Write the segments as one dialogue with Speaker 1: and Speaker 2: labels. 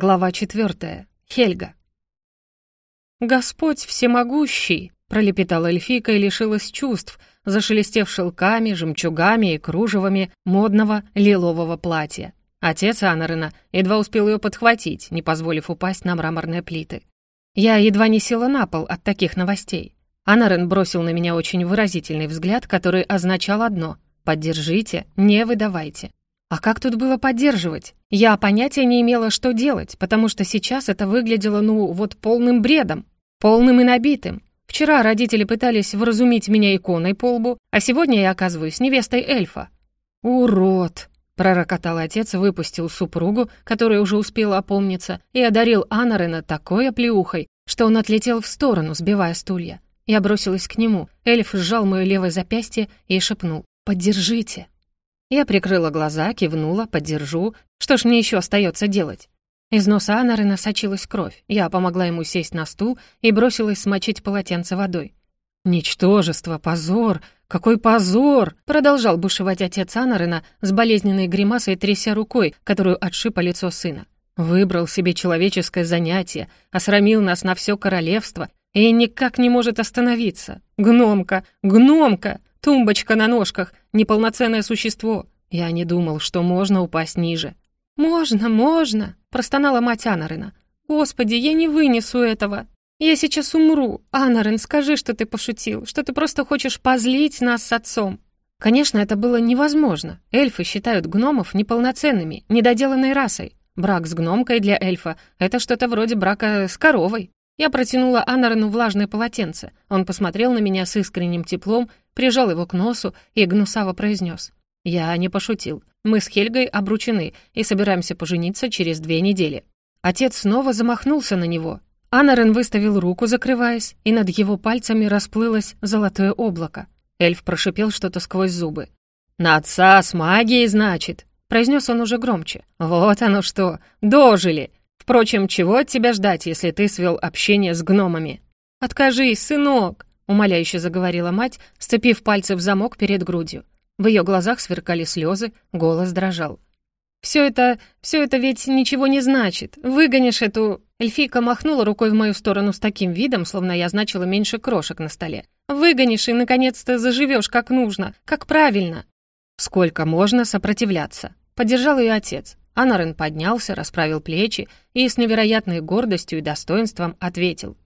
Speaker 1: Глава 4. Хельга. «Господь всемогущий!» — пролепетала эльфийка и лишилась чувств, зашелестев шелками, жемчугами и кружевами модного лилового платья. Отец Анарена едва успел ее подхватить, не позволив упасть на мраморные плиты. Я едва не села на пол от таких новостей. Анарен бросил на меня очень выразительный взгляд, который означал одно — «Поддержите, не выдавайте». А как тут было поддерживать? Я понятия не имела, что делать, потому что сейчас это выглядело, ну, вот полным бредом, полным и набитым. Вчера родители пытались вразумить меня иконой по лбу, а сегодня я оказываюсь невестой эльфа. «Урод!» — пророкотал отец, выпустил супругу, которая уже успела опомниться, и одарил Анарена такой оплеухой, что он отлетел в сторону, сбивая стулья. Я бросилась к нему, эльф сжал мое левое запястье и шепнул «Поддержите!» Я прикрыла глаза, кивнула, поддержу. Что ж мне еще остается делать? Из носа Анары сочилась кровь. Я помогла ему сесть на стул и бросилась смочить полотенце водой. «Ничтожество, позор! Какой позор!» Продолжал бушевать отец Анарена с болезненной гримасой, тряся рукой, которую отшиб лицо сына. «Выбрал себе человеческое занятие, осрамил нас на все королевство и никак не может остановиться. Гномка! Гномка! Тумбочка на ножках, неполноценное существо. Я не думал, что можно упасть ниже. «Можно, можно!» — простонала мать Анарена. «Господи, я не вынесу этого! Я сейчас умру! Анарен, скажи, что ты пошутил, что ты просто хочешь позлить нас с отцом!» Конечно, это было невозможно. Эльфы считают гномов неполноценными, недоделанной расой. Брак с гномкой для эльфа — это что-то вроде брака с коровой. Я протянула Анарену влажное полотенце. Он посмотрел на меня с искренним теплом, прижал его к носу и гнусаво произнес. «Я не пошутил. Мы с Хельгой обручены и собираемся пожениться через две недели». Отец снова замахнулся на него. Анарен выставил руку, закрываясь, и над его пальцами расплылось золотое облако. Эльф прошипел что-то сквозь зубы. «На отца с магией, значит?» — произнес он уже громче. «Вот оно что! Дожили! Впрочем, чего от тебя ждать, если ты свел общение с гномами? Откажись, сынок, умоляюще заговорила мать, сцепив пальцы в замок перед грудью. В ее глазах сверкали слезы, голос дрожал. «Все это... все это ведь ничего не значит. Выгонишь эту...» Эльфийка махнула рукой в мою сторону с таким видом, словно я значила меньше крошек на столе. «Выгонишь и, наконец-то, заживешь как нужно, как правильно». «Сколько можно сопротивляться?» Поддержал ее отец. Анарен поднялся, расправил плечи и с невероятной гордостью и достоинством ответил.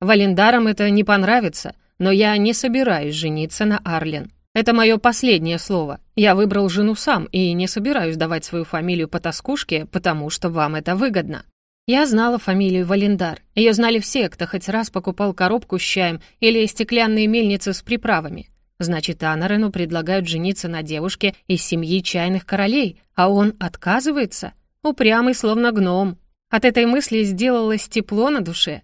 Speaker 1: «Валендарам это не понравится, но я не собираюсь жениться на Арлен. Это мое последнее слово. Я выбрал жену сам и не собираюсь давать свою фамилию по тоскушке, потому что вам это выгодно». Я знала фамилию Валендар. Ее знали все, кто хоть раз покупал коробку с чаем или стеклянные мельницы с приправами. Значит, Анарену предлагают жениться на девушке из семьи чайных королей, а он отказывается? Упрямый, словно гном. От этой мысли сделалось тепло на душе.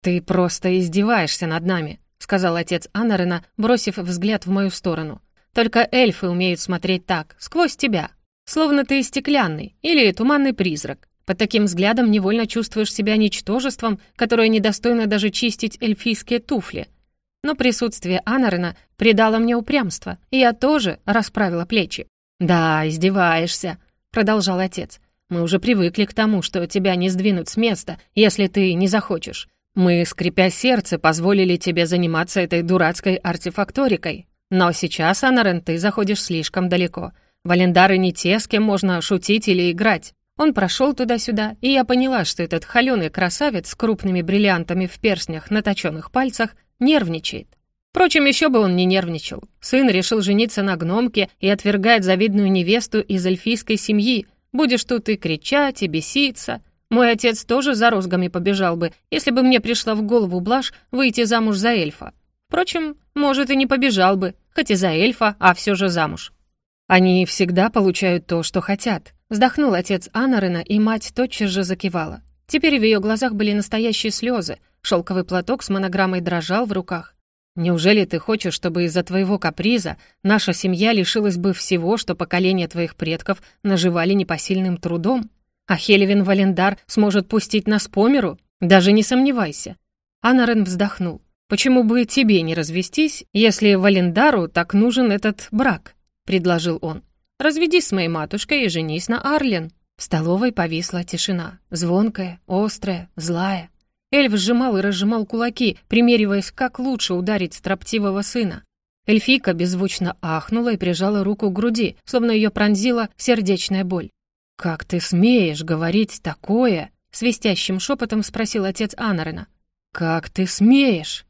Speaker 1: «Ты просто издеваешься над нами», — сказал отец Анарена, бросив взгляд в мою сторону. «Только эльфы умеют смотреть так, сквозь тебя, словно ты стеклянный или туманный призрак. Под таким взглядом невольно чувствуешь себя ничтожеством, которое недостойно даже чистить эльфийские туфли но присутствие Анарена придало мне упрямство, и я тоже расправила плечи. «Да, издеваешься», — продолжал отец. «Мы уже привыкли к тому, что тебя не сдвинут с места, если ты не захочешь. Мы, скрипя сердце, позволили тебе заниматься этой дурацкой артефакторикой. Но сейчас, Анарен, ты заходишь слишком далеко. Валендары не те, с кем можно шутить или играть. Он прошел туда-сюда, и я поняла, что этот холеный красавец с крупными бриллиантами в перстнях на точенных пальцах Нервничает. Впрочем, еще бы он не нервничал. Сын решил жениться на гномке и отвергает завидную невесту из эльфийской семьи. Будешь тут и кричать, и беситься. Мой отец тоже за розгами побежал бы, если бы мне пришла в голову блажь выйти замуж за эльфа. Впрочем, может, и не побежал бы, хоть и за эльфа, а все же замуж. Они всегда получают то, что хотят. Вздохнул отец Анарена, и мать тотчас же закивала. Теперь в ее глазах были настоящие слезы, Шелковый платок с монограммой дрожал в руках. «Неужели ты хочешь, чтобы из-за твоего каприза наша семья лишилась бы всего, что поколения твоих предков наживали непосильным трудом? А Хелевин Валендар сможет пустить нас по миру? Даже не сомневайся». Анарен вздохнул. «Почему бы тебе не развестись, если Валендару так нужен этот брак?» — предложил он. «Разведись с моей матушкой и женись на Арлен». В столовой повисла тишина, звонкая, острая, злая. Эльф сжимал и разжимал кулаки, примериваясь, как лучше ударить строптивого сына. Эльфийка беззвучно ахнула и прижала руку к груди, словно ее пронзила сердечная боль. «Как ты смеешь говорить такое?» — свистящим шепотом спросил отец Анарена. «Как ты смеешь?»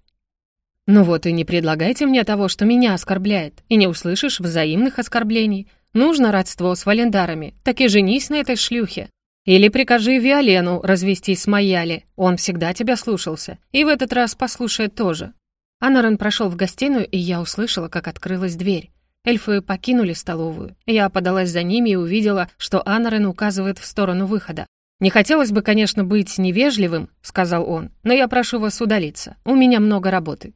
Speaker 1: «Ну вот и не предлагайте мне того, что меня оскорбляет, и не услышишь взаимных оскорблений. Нужно родство с Валендарами, так и женись на этой шлюхе. Или прикажи Виолену развестись с Майяли, он всегда тебя слушался, и в этот раз послушает тоже. Анарен прошел в гостиную, и я услышала, как открылась дверь. Эльфы покинули столовую. Я подалась за ними и увидела, что Анарен указывает в сторону выхода. «Не хотелось бы, конечно, быть невежливым», — сказал он, «но я прошу вас удалиться. У меня много работы».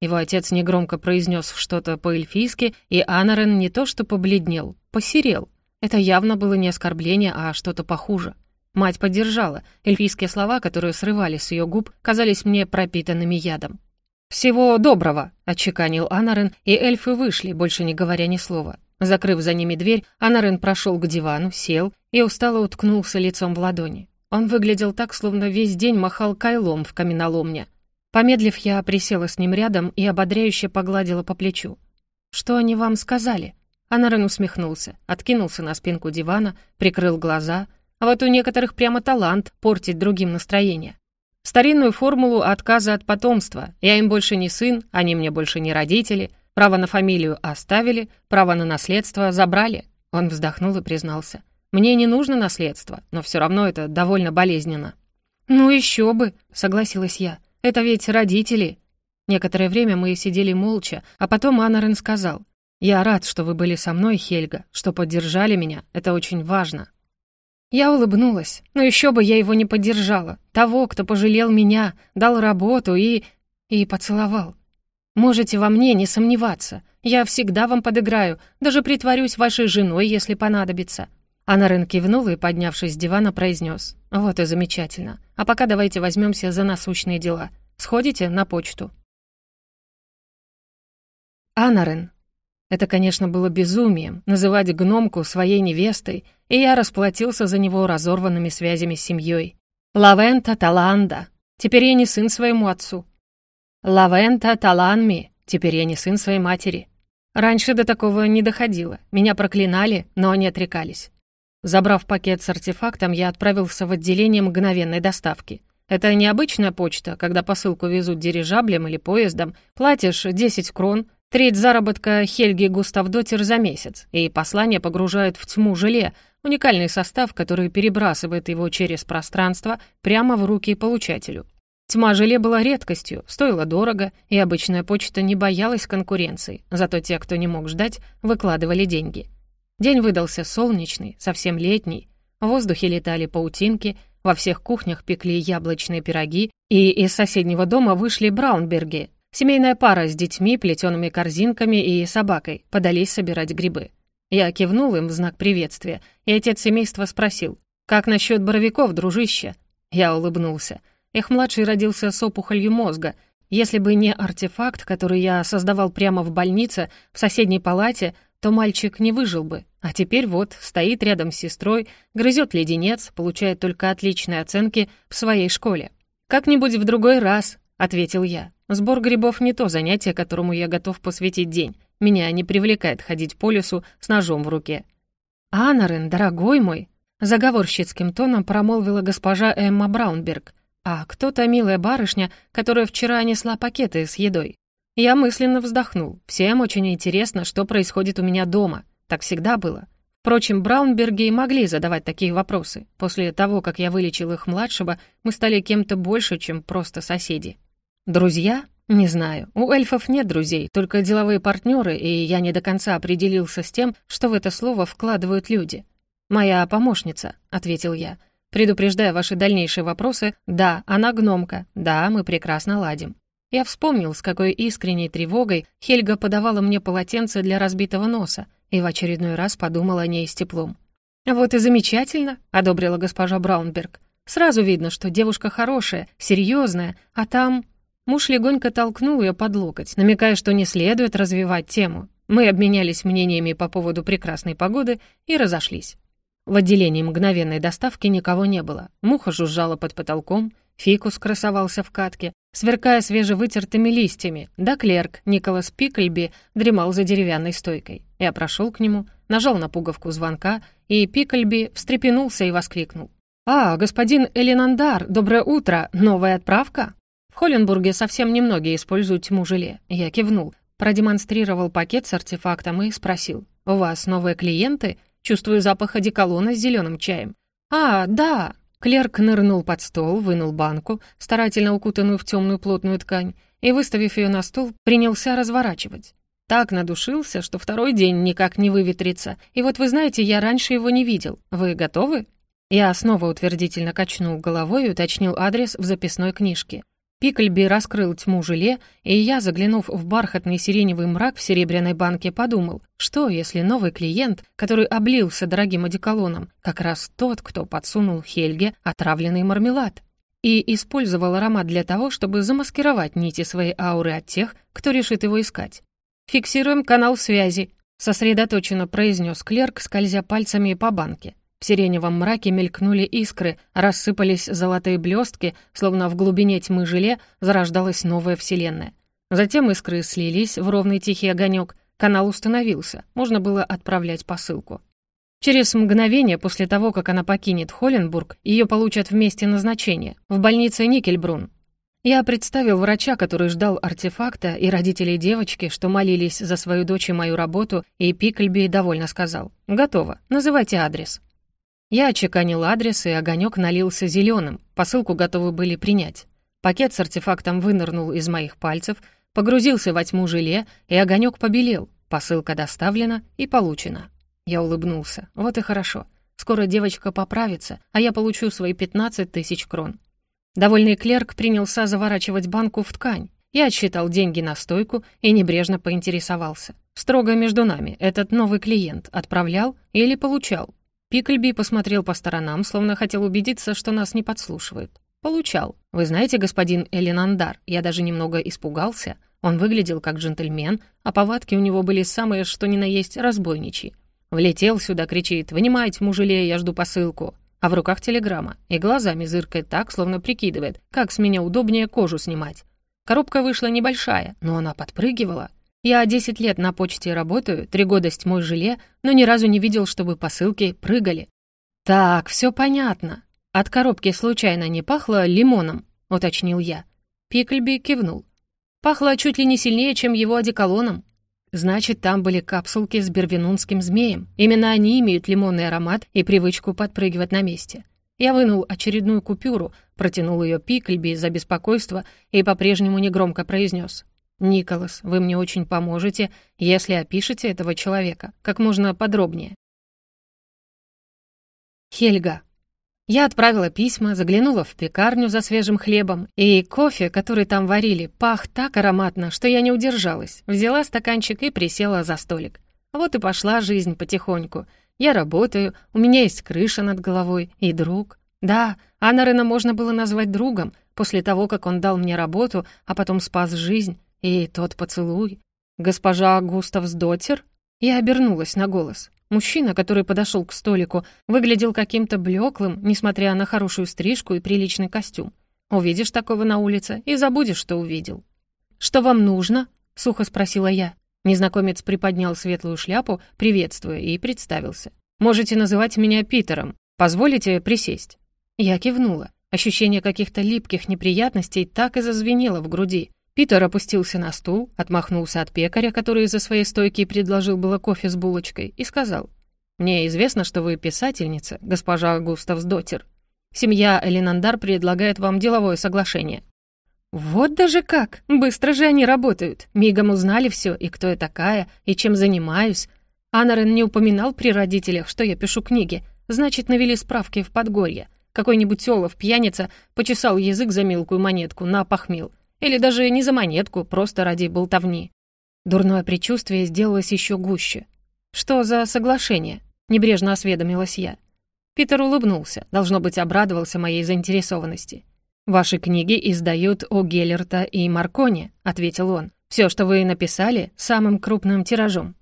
Speaker 1: Его отец негромко произнес что-то по-эльфийски, и Анарен не то что побледнел, посерел. Это явно было не оскорбление, а что-то похуже. Мать поддержала. Эльфийские слова, которые срывались с ее губ, казались мне пропитанными ядом. «Всего доброго!» — отчеканил Анарен, и эльфы вышли, больше не говоря ни слова. Закрыв за ними дверь, Анарен прошел к дивану, сел и устало уткнулся лицом в ладони. Он выглядел так, словно весь день махал кайлом в каменоломне. Помедлив, я присела с ним рядом и ободряюще погладила по плечу. «Что они вам сказали?» Анарен усмехнулся, откинулся на спинку дивана, прикрыл глаза. А вот у некоторых прямо талант портить другим настроение. Старинную формулу отказа от потомства. Я им больше не сын, они мне больше не родители. Право на фамилию оставили, право на наследство забрали. Он вздохнул и признался. Мне не нужно наследство, но все равно это довольно болезненно. «Ну еще бы», — согласилась я. «Это ведь родители». Некоторое время мы сидели молча, а потом Анарен сказал. «Я рад, что вы были со мной, Хельга, что поддержали меня. Это очень важно». Я улыбнулась. Но еще бы я его не поддержала. Того, кто пожалел меня, дал работу и... и поцеловал. Можете во мне не сомневаться. Я всегда вам подыграю, даже притворюсь вашей женой, если понадобится». Анарен кивнул и, поднявшись с дивана, произнес. «Вот и замечательно. А пока давайте возьмемся за насущные дела. Сходите на почту». Анарен. Это, конечно, было безумием — называть гномку своей невестой, и я расплатился за него разорванными связями с семьей. Лавента Таланда. Теперь я не сын своему отцу. Лавента Таланми. Теперь я не сын своей матери. Раньше до такого не доходило. Меня проклинали, но они отрекались. Забрав пакет с артефактом, я отправился в отделение мгновенной доставки. Это необычная почта, когда посылку везут дирижаблем или поездом, платишь 10 крон, Треть заработка Хельги Густавдотер за месяц, и послание погружают в тьму желе, уникальный состав, который перебрасывает его через пространство прямо в руки получателю. Тьма желе была редкостью, стоила дорого, и обычная почта не боялась конкуренции, зато те, кто не мог ждать, выкладывали деньги. День выдался солнечный, совсем летний, в воздухе летали паутинки, во всех кухнях пекли яблочные пироги, и из соседнего дома вышли браунберги, Семейная пара с детьми, плетеными корзинками и собакой подались собирать грибы. Я кивнул им в знак приветствия, и отец семейства спросил, «Как насчет боровиков, дружище?» Я улыбнулся. Их младший родился с опухолью мозга. Если бы не артефакт, который я создавал прямо в больнице, в соседней палате, то мальчик не выжил бы. А теперь вот, стоит рядом с сестрой, грызет леденец, получает только отличные оценки в своей школе. «Как-нибудь в другой раз», — ответил я. Сбор грибов не то занятие, которому я готов посвятить день. Меня не привлекает ходить по лесу с ножом в руке. «Анарен, дорогой мой!» Заговорщицким тоном промолвила госпожа Эмма Браунберг. «А кто та милая барышня, которая вчера несла пакеты с едой?» Я мысленно вздохнул. Всем очень интересно, что происходит у меня дома. Так всегда было. Впрочем, Браунберги могли задавать такие вопросы. После того, как я вылечил их младшего, мы стали кем-то больше, чем просто соседи. Друзья? Не знаю. У эльфов нет друзей, только деловые партнеры, и я не до конца определился с тем, что в это слово вкладывают люди. «Моя помощница», — ответил я. Предупреждая ваши дальнейшие вопросы, да, она гномка, да, мы прекрасно ладим. Я вспомнил, с какой искренней тревогой Хельга подавала мне полотенце для разбитого носа, и в очередной раз подумал о ней с теплом. «Вот и замечательно», — одобрила госпожа Браунберг. «Сразу видно, что девушка хорошая, серьезная, а там Муж легонько толкнул ее под локоть, намекая, что не следует развивать тему. Мы обменялись мнениями по поводу прекрасной погоды и разошлись. В отделении мгновенной доставки никого не было. Муха жужжала под потолком, фикус красовался в катке, сверкая свежевытертыми листьями, да клерк Николас Пикльби дремал за деревянной стойкой. Я прошел к нему, нажал на пуговку звонка, и Пикльби встрепенулся и воскликнул. «А, господин Элинандар, доброе утро! Новая отправка?» В Холленбурге совсем немногие используют тьму желе. Я кивнул, продемонстрировал пакет с артефактом и спросил. «У вас новые клиенты?» Чувствую запах одеколона с зеленым чаем. «А, да!» Клерк нырнул под стол, вынул банку, старательно укутанную в темную плотную ткань, и, выставив ее на стол, принялся разворачивать. Так надушился, что второй день никак не выветрится. И вот вы знаете, я раньше его не видел. Вы готовы? Я снова утвердительно качнул головой и уточнил адрес в записной книжке. Пикльби раскрыл тьму желе, и я, заглянув в бархатный сиреневый мрак в серебряной банке, подумал, что если новый клиент, который облился дорогим одеколоном, как раз тот, кто подсунул Хельге отравленный мармелад, и использовал аромат для того, чтобы замаскировать нити своей ауры от тех, кто решит его искать. «Фиксируем канал связи», — сосредоточенно произнес клерк, скользя пальцами по банке. В сиреневом мраке мелькнули искры, рассыпались золотые блестки, словно в глубине тьмы желе зарождалась новая вселенная. Затем искры слились в ровный тихий огонек, канал установился, можно было отправлять посылку. Через мгновение после того, как она покинет Холленбург, ее получат в месте назначения, в больнице Никельбрун. Я представил врача, который ждал артефакта, и родителей девочки, что молились за свою дочь и мою работу, и Пикльби довольно сказал «Готово, называйте адрес». Я очеканил адрес, и огонек налился зеленым. Посылку готовы были принять. Пакет с артефактом вынырнул из моих пальцев, погрузился во тьму желе, и огонек побелел. Посылка доставлена и получена. Я улыбнулся. Вот и хорошо. Скоро девочка поправится, а я получу свои 15 тысяч крон. Довольный клерк принялся заворачивать банку в ткань. Я отсчитал деньги на стойку и небрежно поинтересовался. Строго между нами, этот новый клиент отправлял или получал? Пикльби посмотрел по сторонам, словно хотел убедиться, что нас не подслушивают. «Получал. Вы знаете, господин Элинандар, я даже немного испугался. Он выглядел как джентльмен, а повадки у него были самые, что ни на есть, разбойничьи. Влетел сюда, кричит «Вынимайте, мужеле, я жду посылку». А в руках телеграмма, и глазами зыркает так, словно прикидывает, как с меня удобнее кожу снимать. Коробка вышла небольшая, но она подпрыгивала — я 10 лет на почте работаю, три года с тьмой желе, но ни разу не видел, чтобы посылки прыгали. Так, все понятно. От коробки случайно не пахло лимоном, уточнил я. Пикльби кивнул. Пахло чуть ли не сильнее, чем его одеколоном. Значит, там были капсулки с бервинунским змеем. Именно они имеют лимонный аромат и привычку подпрыгивать на месте. Я вынул очередную купюру, протянул ее Пикльби за беспокойство и по-прежнему негромко произнес. «Николас, вы мне очень поможете, если опишете этого человека как можно подробнее». Хельга. Я отправила письма, заглянула в пекарню за свежим хлебом, и кофе, который там варили, пах так ароматно, что я не удержалась. Взяла стаканчик и присела за столик. Вот и пошла жизнь потихоньку. Я работаю, у меня есть крыша над головой и друг. Да, Анарена можно было назвать другом, после того, как он дал мне работу, а потом спас жизнь. И тот поцелуй. Госпожа Густавс Дотер? Я обернулась на голос. Мужчина, который подошел к столику, выглядел каким-то блеклым, несмотря на хорошую стрижку и приличный костюм. Увидишь такого на улице и забудешь, что увидел. «Что вам нужно?» — сухо спросила я. Незнакомец приподнял светлую шляпу, приветствуя, и представился. «Можете называть меня Питером. Позволите присесть?» Я кивнула. Ощущение каких-то липких неприятностей так и зазвенело в груди. Питер опустился на стул, отмахнулся от пекаря, который из-за своей стойки предложил было кофе с булочкой, и сказал, «Мне известно, что вы писательница, госпожа Густавсдотер. Семья Элинандар предлагает вам деловое соглашение». «Вот даже как! Быстро же они работают. Мигом узнали все, и кто я такая, и чем занимаюсь. Анарен не упоминал при родителях, что я пишу книги. Значит, навели справки в Подгорье. Какой-нибудь Олаф, пьяница, почесал язык за мелкую монетку, на похмел. Или даже не за монетку, просто ради болтовни. Дурное предчувствие сделалось еще гуще. «Что за соглашение?» — небрежно осведомилась я. Питер улыбнулся, должно быть, обрадовался моей заинтересованности. «Ваши книги издают о Геллерта и Марконе», — ответил он. «Все, что вы написали, самым крупным тиражом».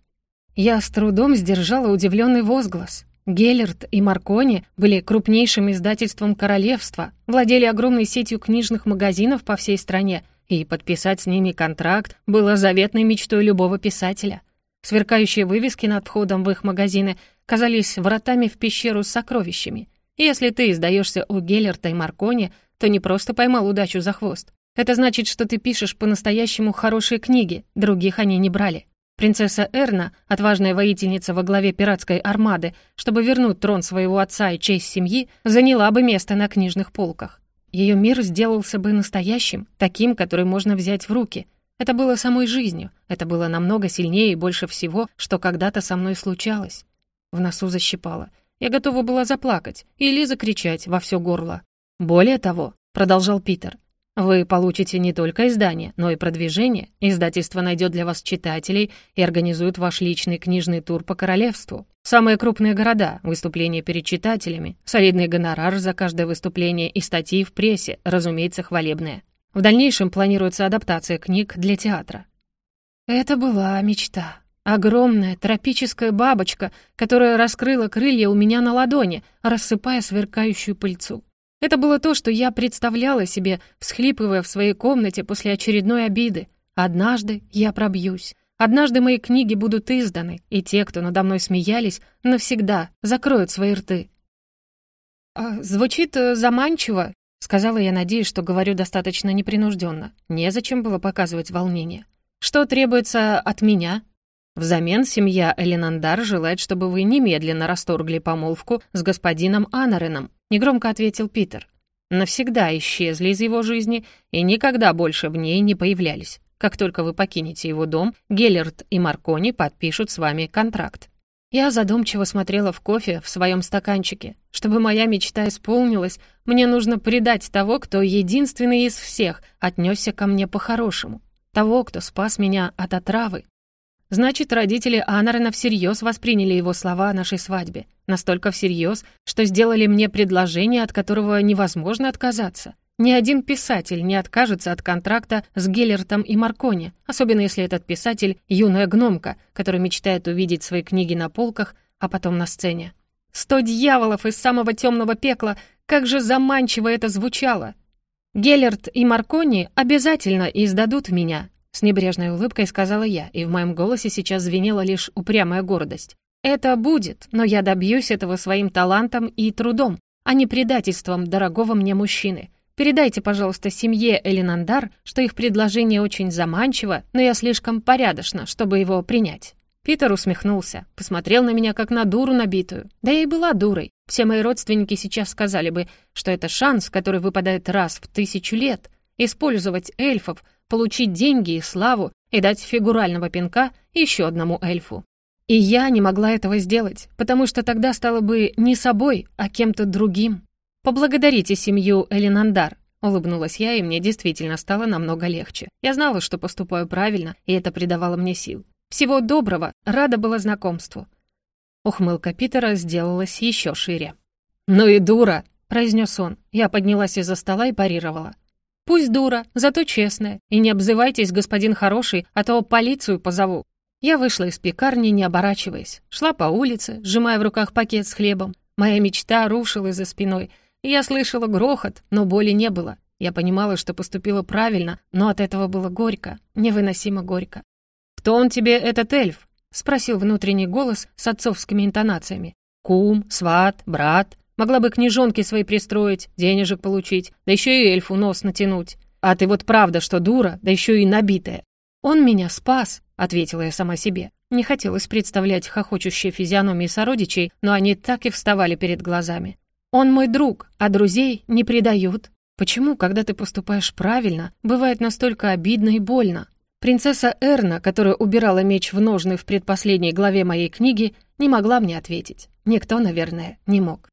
Speaker 1: Я с трудом сдержала удивленный возглас. Геллерт и Маркони были крупнейшим издательством королевства, владели огромной сетью книжных магазинов по всей стране, и подписать с ними контракт было заветной мечтой любого писателя. Сверкающие вывески над входом в их магазины казались вратами в пещеру с сокровищами. Если ты издаешься у Геллерта и Маркони, то не просто поймал удачу за хвост. Это значит, что ты пишешь по-настоящему хорошие книги, других они не брали. Принцесса Эрна, отважная воительница во главе пиратской армады, чтобы вернуть трон своего отца и честь семьи, заняла бы место на книжных полках. Ее мир сделался бы настоящим, таким, который можно взять в руки. Это было самой жизнью, это было намного сильнее и больше всего, что когда-то со мной случалось. В носу защипало. Я готова была заплакать или закричать во все горло. «Более того», — продолжал Питер, вы получите не только издание, но и продвижение. Издательство найдет для вас читателей и организует ваш личный книжный тур по королевству. Самые крупные города, выступления перед читателями, солидный гонорар за каждое выступление и статьи в прессе, разумеется, хвалебные. В дальнейшем планируется адаптация книг для театра. Это была мечта. Огромная тропическая бабочка, которая раскрыла крылья у меня на ладони, рассыпая сверкающую пыльцу. Это было то, что я представляла себе, всхлипывая в своей комнате после очередной обиды. Однажды я пробьюсь. Однажды мои книги будут изданы, и те, кто надо мной смеялись, навсегда закроют свои рты. «А, «Звучит э, заманчиво», — сказала я, надеясь, что говорю достаточно непринужденно. Незачем было показывать волнение. «Что требуется от меня?» Взамен семья Элинандар желает, чтобы вы немедленно расторгли помолвку с господином Анареном, негромко ответил Питер. Навсегда исчезли из его жизни и никогда больше в ней не появлялись. Как только вы покинете его дом, Геллерт и Маркони подпишут с вами контракт. Я задумчиво смотрела в кофе в своем стаканчике. Чтобы моя мечта исполнилась, мне нужно предать того, кто единственный из всех отнесся ко мне по-хорошему. Того, кто спас меня от отравы, Значит, родители Анарена всерьез восприняли его слова о нашей свадьбе. Настолько всерьез, что сделали мне предложение, от которого невозможно отказаться. Ни один писатель не откажется от контракта с Геллертом и Маркони, особенно если этот писатель — юная гномка, которая мечтает увидеть свои книги на полках, а потом на сцене. Сто дьяволов из самого темного пекла! Как же заманчиво это звучало! Геллерт и Маркони обязательно издадут меня, с небрежной улыбкой сказала я, и в моем голосе сейчас звенела лишь упрямая гордость. «Это будет, но я добьюсь этого своим талантом и трудом, а не предательством дорогого мне мужчины. Передайте, пожалуйста, семье Элинандар, что их предложение очень заманчиво, но я слишком порядочна, чтобы его принять». Питер усмехнулся, посмотрел на меня как на дуру набитую. Да я и была дурой. Все мои родственники сейчас сказали бы, что это шанс, который выпадает раз в тысячу лет. Использовать эльфов, получить деньги и славу и дать фигурального пинка еще одному эльфу. И я не могла этого сделать, потому что тогда стала бы не собой, а кем-то другим. «Поблагодарите семью Элинандар», — улыбнулась я, и мне действительно стало намного легче. Я знала, что поступаю правильно, и это придавало мне сил. Всего доброго, рада была знакомству. Ухмылка Питера сделалась еще шире. «Ну и дура!» — произнес он. Я поднялась из-за стола и парировала. Пусть дура, зато честная. И не обзывайтесь, господин хороший, а то полицию позову». Я вышла из пекарни, не оборачиваясь. Шла по улице, сжимая в руках пакет с хлебом. Моя мечта рушилась за спиной. Я слышала грохот, но боли не было. Я понимала, что поступила правильно, но от этого было горько, невыносимо горько. «Кто он тебе, этот эльф?» — спросил внутренний голос с отцовскими интонациями. «Кум, сват, брат?» Могла бы книжонки свои пристроить, денежек получить, да еще и эльфу нос натянуть. А ты вот правда, что дура, да еще и набитая. Он меня спас, ответила я сама себе. Не хотелось представлять хохочущие физиономии сородичей, но они так и вставали перед глазами. Он мой друг, а друзей не предают. Почему, когда ты поступаешь правильно, бывает настолько обидно и больно? Принцесса Эрна, которая убирала меч в ножны в предпоследней главе моей книги, не могла мне ответить. Никто, наверное, не мог.